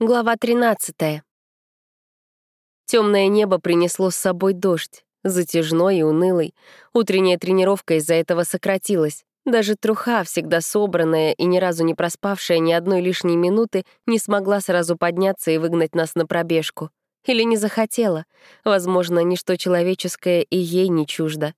Глава 13. Темное небо принесло с собой дождь, затяжной и унылый. Утренняя тренировка из-за этого сократилась. Даже труха, всегда собранная и ни разу не проспавшая ни одной лишней минуты, не смогла сразу подняться и выгнать нас на пробежку. Или не захотела. Возможно, ничто человеческое и ей не чуждо.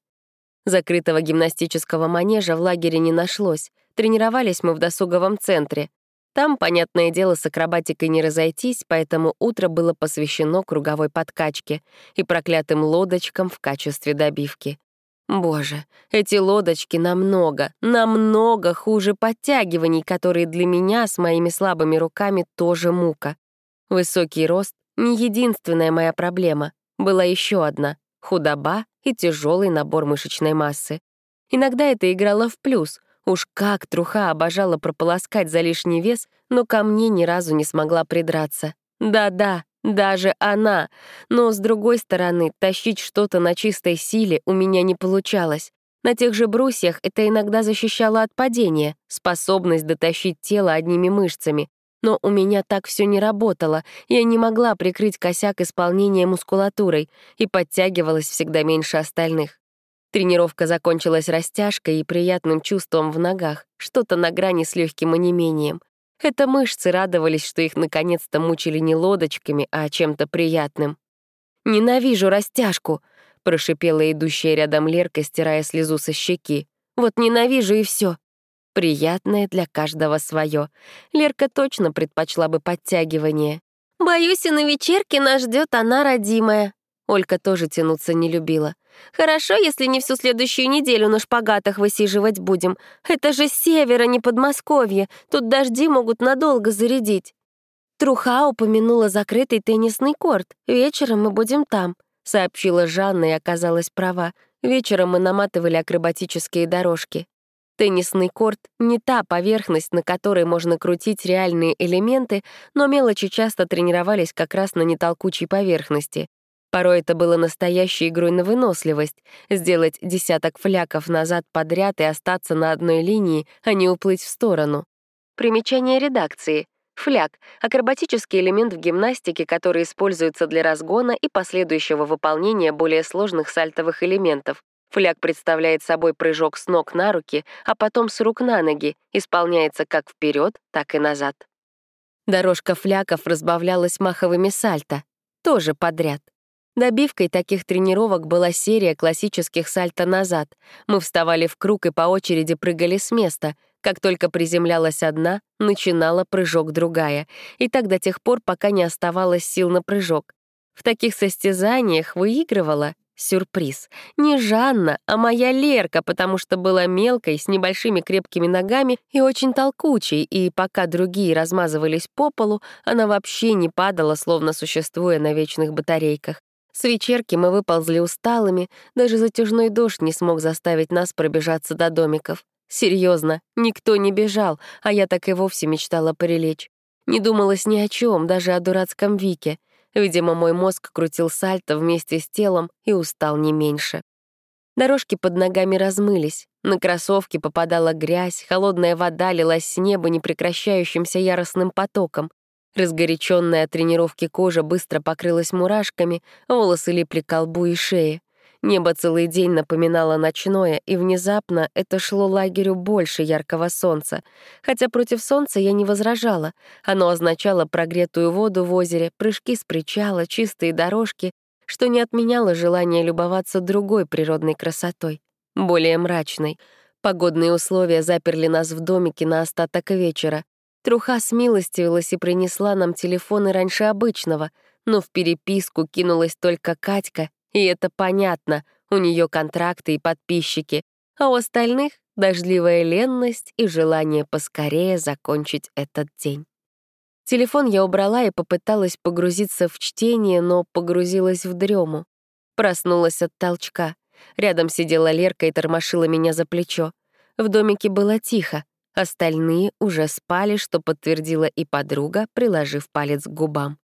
Закрытого гимнастического манежа в лагере не нашлось. Тренировались мы в досуговом центре. Там, понятное дело, с акробатикой не разойтись, поэтому утро было посвящено круговой подкачке и проклятым лодочкам в качестве добивки. Боже, эти лодочки намного, намного хуже подтягиваний, которые для меня с моими слабыми руками тоже мука. Высокий рост — не единственная моя проблема. Была еще одна — худоба и тяжелый набор мышечной массы. Иногда это играло в плюс — Уж как труха обожала прополоскать за лишний вес, но ко мне ни разу не смогла придраться. Да-да, даже она. Но, с другой стороны, тащить что-то на чистой силе у меня не получалось. На тех же брусьях это иногда защищало от падения, способность дотащить тело одними мышцами. Но у меня так все не работало, я не могла прикрыть косяк исполнения мускулатурой и подтягивалась всегда меньше остальных. Тренировка закончилась растяжкой и приятным чувством в ногах, что-то на грани с легким онемением. Это мышцы радовались, что их наконец-то мучили не лодочками, а чем-то приятным. «Ненавижу растяжку!» — прошипела идущая рядом Лерка, стирая слезу со щеки. «Вот ненавижу и все. Приятное для каждого свое. Лерка точно предпочла бы подтягивание. «Боюсь, и на вечерке нас ждет она родимая». Олька тоже тянуться не любила. Хорошо, если не всю следующую неделю на шпагатах высиживать будем. Это же север, а не Подмосковье. Тут дожди могут надолго зарядить. Труха упомянула закрытый теннисный корт. Вечером мы будем там, сообщила Жанна и оказалась права. Вечером мы наматывали акробатические дорожки. Теннисный корт — не та поверхность, на которой можно крутить реальные элементы, но мелочи часто тренировались как раз на нетолкучей поверхности. Порой это было настоящей игрой на выносливость — сделать десяток фляков назад подряд и остаться на одной линии, а не уплыть в сторону. Примечание редакции. Фляг — акробатический элемент в гимнастике, который используется для разгона и последующего выполнения более сложных сальтовых элементов. Фляг представляет собой прыжок с ног на руки, а потом с рук на ноги, исполняется как вперед, так и назад. Дорожка фляков разбавлялась маховыми сальто, тоже подряд. Добивкой таких тренировок была серия классических сальто назад. Мы вставали в круг и по очереди прыгали с места. Как только приземлялась одна, начинала прыжок другая. И так до тех пор, пока не оставалось сил на прыжок. В таких состязаниях выигрывала Сюрприз. Не Жанна, а моя Лерка, потому что была мелкой, с небольшими крепкими ногами и очень толкучей, и пока другие размазывались по полу, она вообще не падала, словно существуя на вечных батарейках. С вечерки мы выползли усталыми, даже затяжной дождь не смог заставить нас пробежаться до домиков. Серьезно, никто не бежал, а я так и вовсе мечтала прилечь. Не думалось ни о чем, даже о дурацком Вике. Видимо, мой мозг крутил сальто вместе с телом и устал не меньше. Дорожки под ногами размылись, на кроссовки попадала грязь, холодная вода лилась с неба непрекращающимся яростным потоком. Разгоряченная от тренировки кожа быстро покрылась мурашками, волосы липли к лбу и шее. Небо целый день напоминало ночное, и внезапно это шло лагерю больше яркого солнца. Хотя против солнца я не возражала. Оно означало прогретую воду в озере, прыжки с причала, чистые дорожки, что не отменяло желание любоваться другой природной красотой, более мрачной. Погодные условия заперли нас в домике на остаток вечера. Труха смилостивилась и принесла нам телефоны раньше обычного, но в переписку кинулась только Катька, и это понятно, у нее контракты и подписчики, а у остальных — дождливая ленность и желание поскорее закончить этот день. Телефон я убрала и попыталась погрузиться в чтение, но погрузилась в дрему. Проснулась от толчка. Рядом сидела Лерка и тормошила меня за плечо. В домике было тихо, Остальные уже спали, что подтвердила и подруга, приложив палец к губам.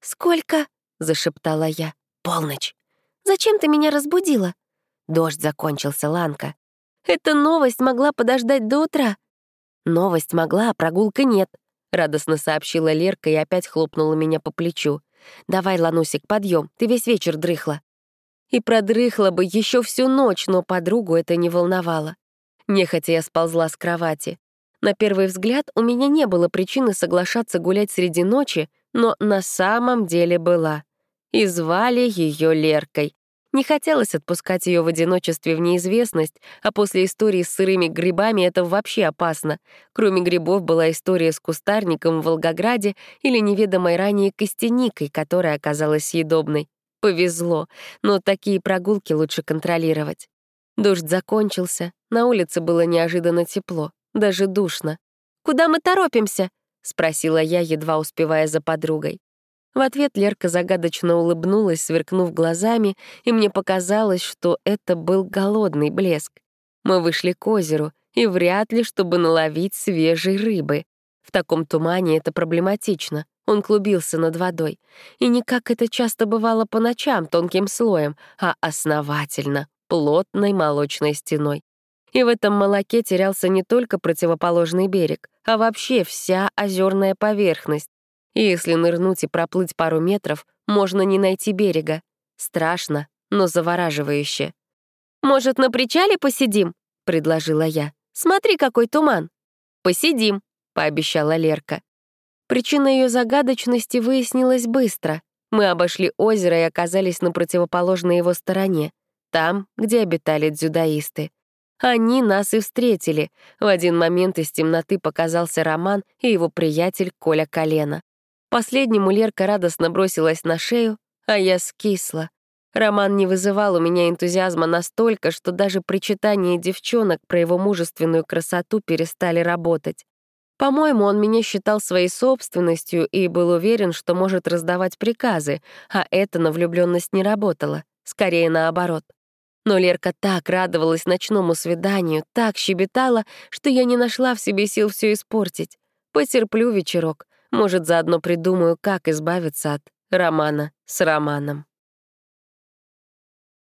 «Сколько?» — зашептала я. «Полночь». «Зачем ты меня разбудила?» Дождь закончился, Ланка. «Эта новость могла подождать до утра». «Новость могла, а прогулка нет». — радостно сообщила Лерка и опять хлопнула меня по плечу. «Давай, Ланусик, подъем, ты весь вечер дрыхла». И продрыхла бы еще всю ночь, но подругу это не волновало. Нехотя я сползла с кровати. На первый взгляд у меня не было причины соглашаться гулять среди ночи, но на самом деле была. И звали ее Леркой. Не хотелось отпускать ее в одиночестве в неизвестность, а после истории с сырыми грибами это вообще опасно. Кроме грибов была история с кустарником в Волгограде или неведомой ранее костяникой, которая оказалась съедобной. Повезло, но такие прогулки лучше контролировать. Дождь закончился, на улице было неожиданно тепло, даже душно. «Куда мы торопимся?» — спросила я, едва успевая за подругой. В ответ Лерка загадочно улыбнулась, сверкнув глазами, и мне показалось, что это был голодный блеск. Мы вышли к озеру, и вряд ли, чтобы наловить свежей рыбы. В таком тумане это проблематично. Он клубился над водой. И не как это часто бывало по ночам, тонким слоем, а основательно, плотной молочной стеной. И в этом молоке терялся не только противоположный берег, а вообще вся озерная поверхность. И если нырнуть и проплыть пару метров, можно не найти берега. Страшно, но завораживающе. «Может, на причале посидим?» — предложила я. «Смотри, какой туман!» «Посидим», — пообещала Лерка. Причина ее загадочности выяснилась быстро. Мы обошли озеро и оказались на противоположной его стороне, там, где обитали дзюдоисты. Они нас и встретили. В один момент из темноты показался Роман и его приятель Коля Колено. Последнему Лерка радостно бросилась на шею, а я скисла. Роман не вызывал у меня энтузиазма настолько, что даже причитания девчонок про его мужественную красоту перестали работать. По-моему, он меня считал своей собственностью и был уверен, что может раздавать приказы, а это на влюбленность не работало, скорее наоборот. Но Лерка так радовалась ночному свиданию, так щебетала, что я не нашла в себе сил все испортить. Потерплю вечерок, может, заодно придумаю, как избавиться от романа с Романом.